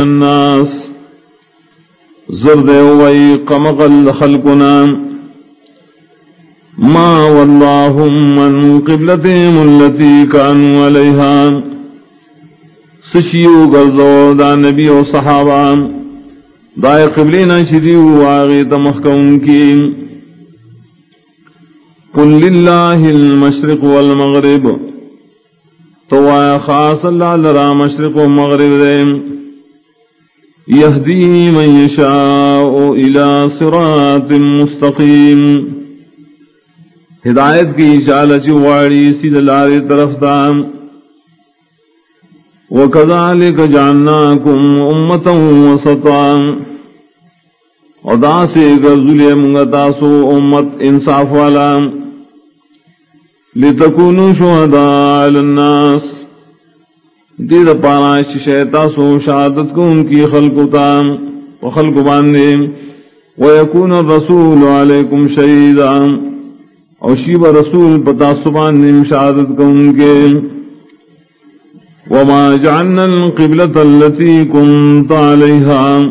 الناس. زرد وی قمقل خلقنا. ما واللهم من قبلتهم التي كانوا عليها سشیو گرزو دا نبی و صحابہ. دائے قبلینا شدیو آغی تمخکون کی. قل للہ المشرق والمغرب. تو آیا خاص اللہ لرا مشرق و مغرب دے. یہدی من یشاء الى صراط مستقیم ہدایت کی اشالہ چواری سید لاری طرف دام وَكَذَلِكَ جَعَلْنَاكُمْ أُمَّةً وَسَطًا. ودا سے گرزلی منگتاسو امت انصاف والا. لتکونو شہداء للناس دید پانا شیطاسو شہادت کو ان کی خلقتا وخلق باندے۔ ویکون الرسول علیکم شہیدا۔ او شیب رسول پتا سبان شہادت کو ان کے۔ وما جعلنا القبلة التي كنت عليها۔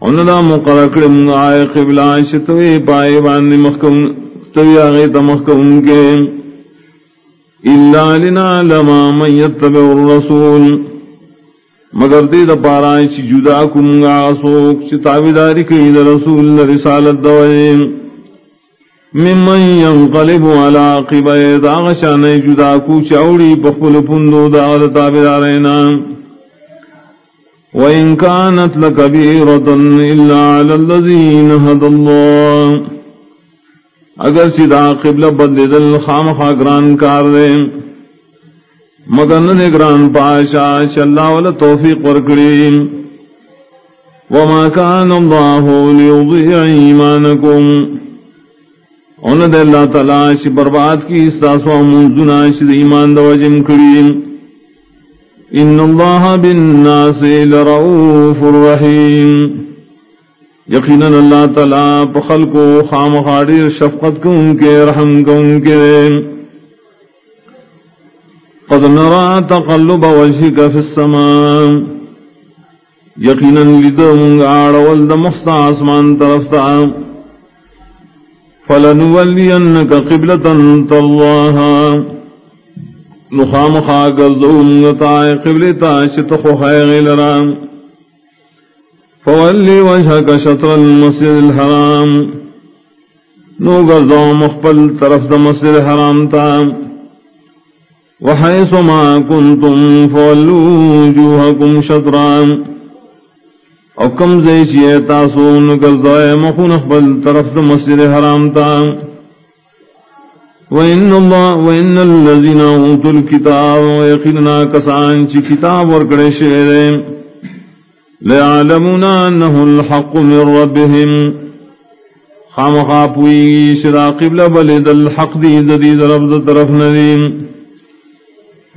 وندا مقرقل من آئے قبلہ شتوی پائے باندی مخکم توی آغیت مخکم کے۔ إلا لنعلم من يتبع الرسول. مگر دید پارائے چی جدا کم گا سوک چی تابداری کئی دا رسول رسالت دوئیم ممن ينقلب على عقبه داغ شان جدا کو چاوڑی بخل پندو دا داغ تابدارنا وإن كانت لكبيرة إلا على الذين هدى الله. اگر چدا قبل بدل دل خام خاگران کار دے، مگر نہ گران پاشا چلا ولا توفیق ورکڑی۔ وما كان الله ليضيع إيمانكم۔ ان دے اللہ تعالی چ برباد کی استاسو منزنا چ ایمان دو جم کریم ان اللہ بالناس لرؤوف الرحیم یقینا اللہ تعالی بخل کو خام خاڑی، شفقت کو ان کے رحم کو ان کے قد نرى تقلب وجهك في السماء۔ یقینا لدم غاڑ ولد مخص آسمان طرف تا۔ فلنولینک قبلتا ترضاها نخام خاگر ذونتا قبلتا، شتخو خیغ لرام فولی وجهک شطر المسجد الحرام. نو گردو مخبل طرف دا مسجد الحرام تا. وحیث ما کنتم فولو وجوهکم شطرام او کم زی چی تاسو نگر زای مخون اخبر طرف دا مسجد حرام تا. وَإِنَّ اللَّهَ وَإِنَّ الَّذِينَ أُوتُوا الْكِتَابَ وَيَقِنُونَ كَسَانْ چی کتاب ورکڑے شہرے لَيَعْلَمُونَ أَنَّهُ الْحَقُّ مِنْ رَبِّهِمْ خام خاپوئی شرا قبل بلد الحق دی دید رب دا طرف ندیم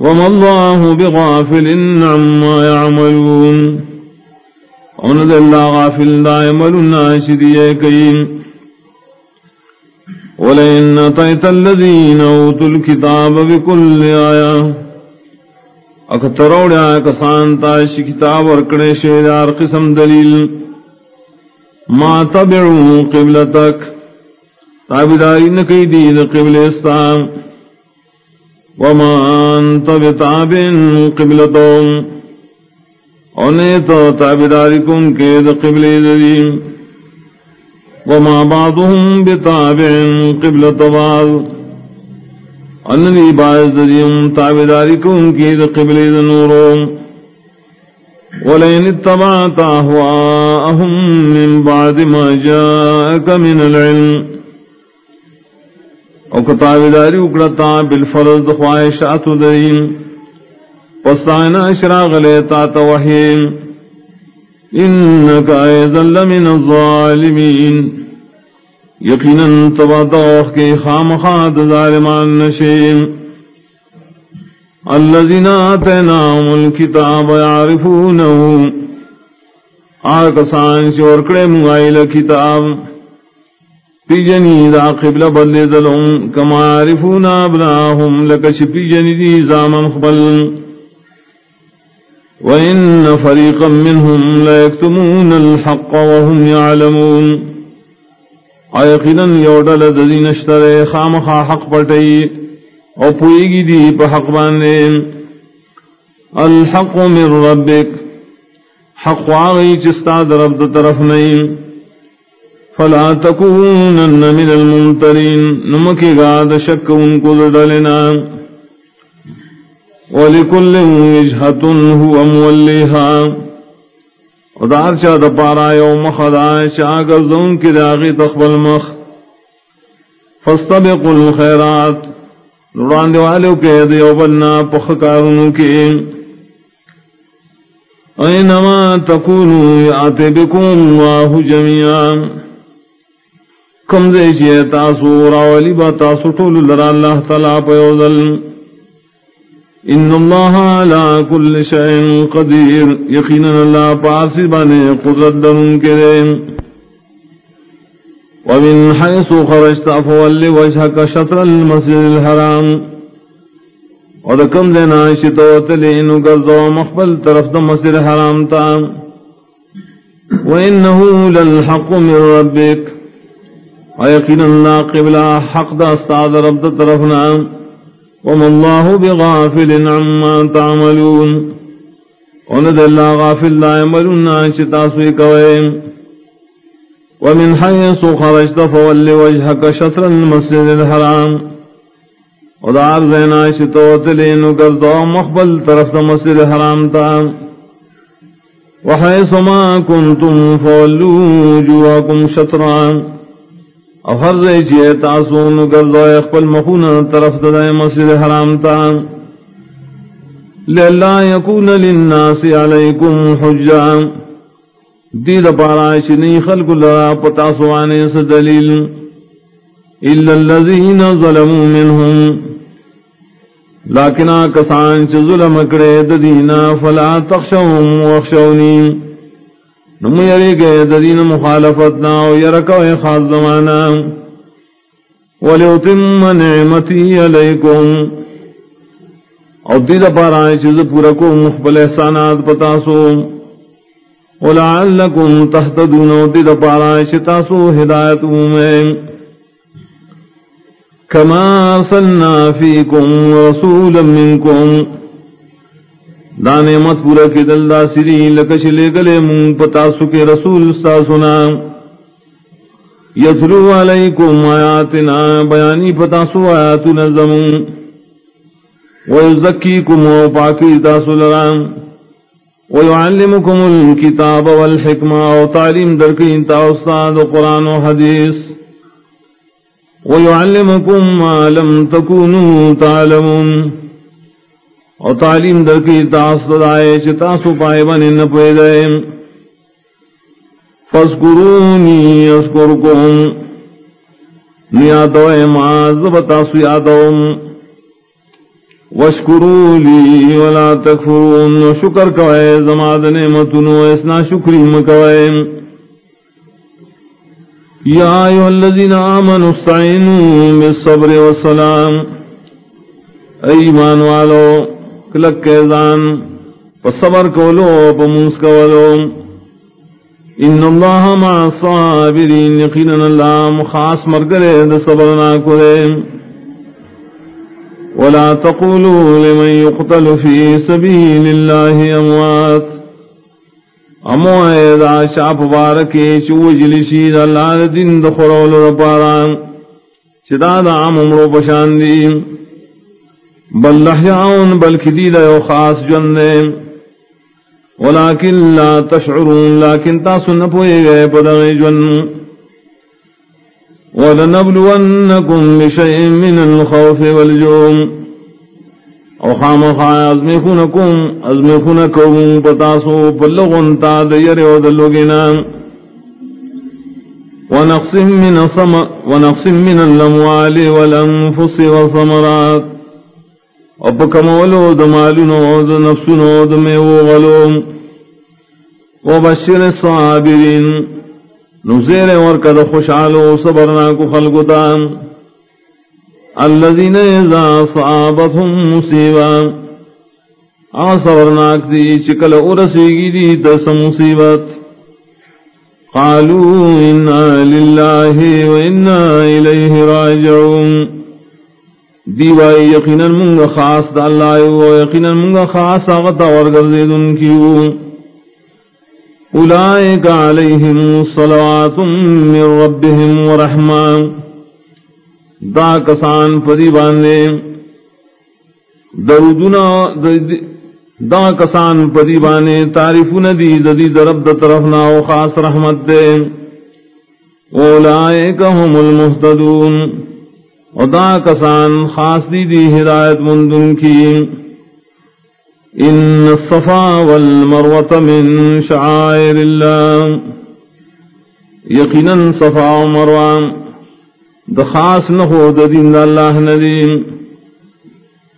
وَمَا اللَّهُ بِغَافِلٍ عَمَّا يَعْمَلُونَ ان اللہ غافل دائمل ناشدی کئیم ولئن طیت الذین اوتوا الكتاب بكل آیا اکتروڑیا کسان تاش کتاب ورکڑے شیدار قسم دلیل۔ ما تبعو قبلتک تابداری نکی دید قبل اسلام۔ وما انت بتابن قبلتوں اونے تو تابداری کن کے دا قبل دلیم وما بعضهم بتابع قبل طبال اننی باعث دلیم تابداری کن کے دا قبل دنورو ولین اتبعت احواءهم من بعد ما جاءك من العلم۔ او کتابداری اکڑتا بالفرض خواہشات دلیم پستائنا اشراغ لیتا توحیم۔ انکا ایزن لمن الظالمین۔ یقینا تبا دوخ کی خامخات ظالمان نشیم. الذين آتيناهم الكتاب يعرفونه آکسان چور کڑے مغائل کتاب. پی جنی دا قبل بدل دلوں. کما عرفونا ابناهم لکش پی جنی دی زامن خبل. وإن فريقا منهم لا يكتمون الحق وهم يعلمون. آيقنا يودل الذين اشتري خامخا حق بطي او پوئگی دی پا حق باندے۔ الحق من ربك حق آغی چستا در طرف نہیں فلا تكونن من الممترين نمکی گاد شک ان کو دلنا ولكل وجهة هو موليها ودار چا د پارا یو مخدا چا گزون کی داغی تخبل مخ۔ فاستبقوا الخيرات نوران دیوالو کے دیو بننا پخ کارونو کی۔ اینما تکونو یاتے بکم اللہ جميعا کم دے چیئے تاسو راولی با تاسو طول لرا اللہ تعالی پیوزل ان اللہ علا کل شئن قدیر یقینا اللہ پاسی بانے قدرت درن کے دے ومن حیث خرجت فولی وجہک شطر المسجد الحرام. ودکم دینا شتو تلینو گرزو مخبل طرف دا مسجد الحرام تا وإنه للحق من ربك. ويقين الله قبل حق دا استعاد رب دا طرفنا. وما الله بغافل عما تعملون. وند الله غافل لا يعملون شتاسوي كوين ومن حيث خرجت فول وجهك شطر المسجد الحرام. ودعار زينا شتوت لين قرضوا مخبل طرف المسجد الحرام تا. وحيث ما كنتم فولوا وجوهكم شطران افر دے چیئے تاسون گردو اخپل مخون طرف دے مسجد حرام تا لئلا یکون للناس علیکم حجا. دید پارائش نی خلق لرا پتاسوانے سے دلیل. الا اللذین ظلموا منہم. لیکن آکسان چھ ظلم کرے ددینا فلا تخشوهم وخشونیم نمو یری گئے دین مخالفتنا و یرکو خاص زمانا ولیوتم نعمتی علیکم. او دید پار آئے چیز پورا کو مخبل احسانات پتاسو ولعلکم تحتدون او دید پار آئے چتاسو ہدایت میں کما صلنا فیکم رسولا منکم. دانے مت پورا کی دل دا سری لکش لے گلے مون پتا سکے رسول سا سنا یتلو علیکم آیاتنا، بیانی پتا سو آیات نظم ویزکیکم و پاکی تاسو لرام ویعلمکم الكتاب والحکمہ و تعلیم درکی تا استاد قرآن و حدیث. ویعلمکم ما لم تکونو تعلمون. اور تعلیم در کی تاس دائے چتاسو پائے بنے نہ پے گئے فسکرونی اسکرکم نیادو ماز بتاسو یادوم وشکرو لی ولا تکفرون، شکر کوئے زماد نعمتنو اسنا شکری مکوئے۔ یا ایوہ الذین آمنوا استعینوا بالصبر والسلام ایمان والو کلک کے زان، پا صبر کولو، پا منس کولو۔ ان اللہ مع صابرین، یقینا اللہ مخاص مرگلے دا صبرنا کرے۔ ولا تقولوا لمن يقتل في سبيل الله اموات۔ امو ایدا شاپ بارکی چو جلشی دا اللہ دین دا خرول رپاران چدا دا عام عمرو پشاندیم۔ بل لحیاؤن بلکہ دیدہ یو خاص جندے ولیکن لا تشعرون، لیکن تاسو نپوئے گئے پدغی جن. ولنبلونکم بشیء من الخوف والجوم او خام خواہ ازمیخونکم ازمیخونکم پتاسو پلغن تا دیر و دلوگنا ونقص من الاموال والانفس والثمرات. او پکمولو د مالونو، د نفسونو، د میو غلوم و بشر صابرین نزیر ورکد خوشحالو صبرنا کو خلقتان الذين اذا صابتهم مصيبا آصورناک دی چکل ارسیگی دی دس مصیبت؟ قالوا انا للہ و انا الیہ راجعون. دیوائی یقینا منگا خاص دا اللہ و یقینا منگا خاص آغتا ورگردن کیو اولائک علیہم صلوات من ربهم ورحمان دا کسان پدی باندے درودنا دا کسان پدی بانے تعریف ندی ددی درب د طرف نا او خاص رحمت دے. اولائک هم المهتدون او دا کسان خاص دی دی ہدایت مندن کی۔ ان الصفا والمروة من شعائر الله یقینا صفا و مروان دخاص نخو دین اللہ ندیم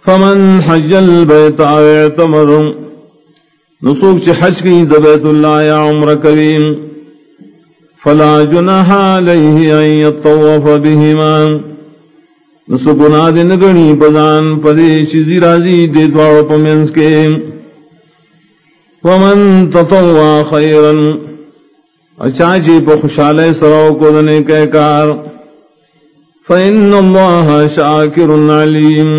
فمن حج البيت اعتمر۔ نسوک چ حج کی دبیت اللہ یا عمر کریم۔ فلا جناح علیہ ان يطوف بهما نسو گناہ دے نگنی پدان پدے شزی رازی دے دوارو پمینس کے۔ ومن تطوع خیرن اچاچی پا خوشالے سراؤ کو دنے کے کار۔ فإن اللہ شاکر علیم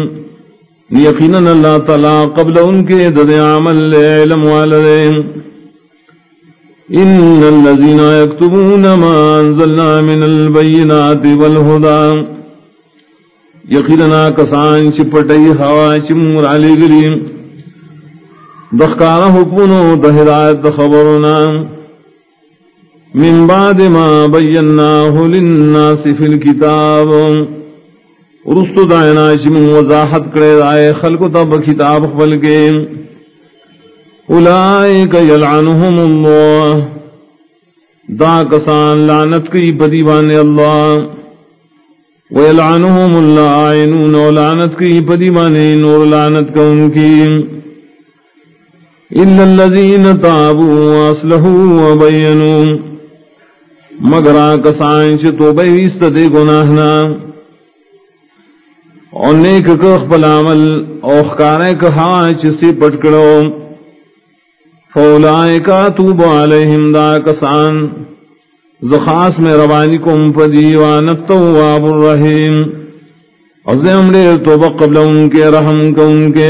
یقینا اللہ تعالی قبل ان کے دد عمل علم والدین ان الذين يكتبون ما انزلنا من البينات والهدى۔ یقینا کسان چپٹئی ہوا چمور علی گلی. دخکار حکمنو دہدایت خبرنا من بعد ما بیناہ للناس فی الكتاب رستو دائنا چم وضاحت کرے دائے خلق تب کتاب خبل کے. اولائک یلعنہم اللہ. دا کسان لعنت کی بدیوان اللہ. ويلعنهم اللاعنون ولعنت کی پدی مانے نور لعنت کا ان کی إلا الذين تابوا وأصلحوا وبينوا مگر آکسائن چھ توبہ ویست دے گناہنا اور نیک کخ پل عمل اوخکارے کہا چھ سی پٹکڑو فولائے کا توب علیہم دا کسان زخاص میں روانی کو امپدی وانت تواب الرحیم عظیم لے تو قبل ان کے رحم کو ان کے